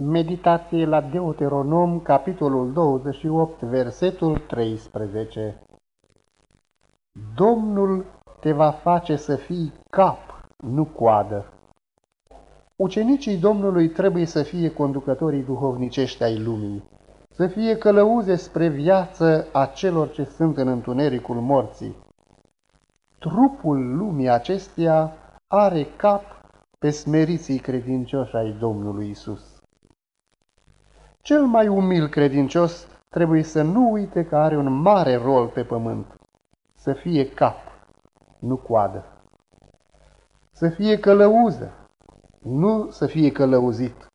Meditație la Deuteronom, capitolul 28, versetul 13 Domnul te va face să fii cap, nu coadă. Ucenicii Domnului trebuie să fie conducătorii duhovnicești ai lumii, să fie călăuze spre viață a celor ce sunt în întunericul morții. Trupul lumii acesteia are cap pe smeriții credincioși ai Domnului Isus. Cel mai umil credincios trebuie să nu uite că are un mare rol pe pământ. Să fie cap, nu coadă. Să fie călăuză, nu să fie călăuzit.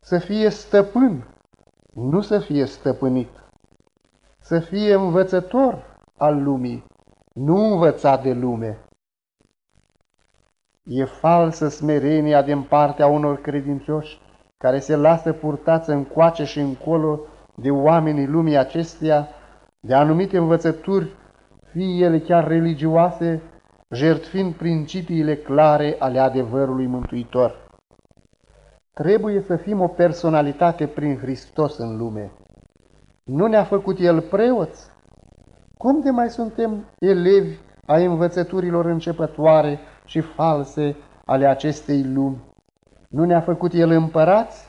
Să fie stăpân, nu să fie stăpânit. Să fie învățător al lumii, nu învățat de lume. E falsă smerenia din partea unor credincioși care se lasă purtați încoace și încolo de oamenii lumii acesteia, de anumite învățături, fie ele chiar religioase, jertfind principiile clare ale adevărului mântuitor. Trebuie să fim o personalitate prin Hristos în lume. Nu ne-a făcut El preoți? Cum de mai suntem elevi ai învățăturilor începătoare și false ale acestei lumi? Nu ne-a făcut El împărați?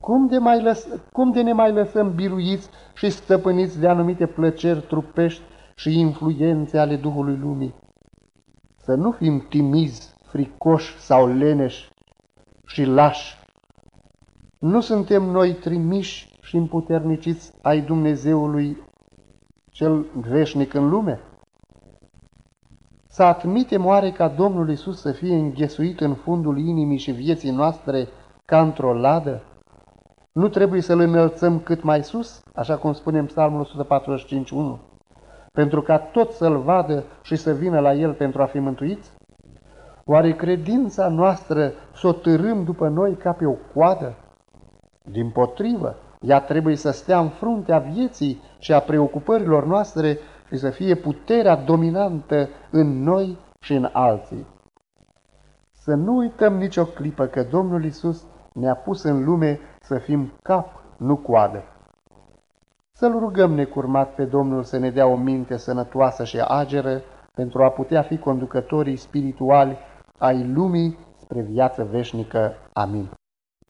Cum de, mai lăs cum de ne mai lăsăm biruiți și stăpâniți de anumite plăceri trupești și influențe ale Duhului Lumii? Să nu fim timizi, fricoși sau leneși și lași. Nu suntem noi trimiși și împuterniciți ai Dumnezeului cel veșnic în lume? Să admitem oare ca Domnul Isus să fie înghesuit în fundul inimii și vieții noastre ca într-o ladă? Nu trebuie să-L înălțăm cât mai sus, așa cum spune în Psalmul 145.1, pentru ca tot să-L vadă și să vină la El pentru a fi mântuiți? Oare credința noastră să o târâm după noi ca pe o coadă? Din potrivă, ea trebuie să stea în fruntea vieții și a preocupărilor noastre și să fie puterea dominantă în noi și în alții. Să nu uităm nicio clipă că Domnul Isus ne-a pus în lume să fim cap, nu coadă. Să-L rugăm necurmat pe Domnul să ne dea o minte sănătoasă și ageră pentru a putea fi conducătorii spirituali ai lumii spre viață veșnică. Amin.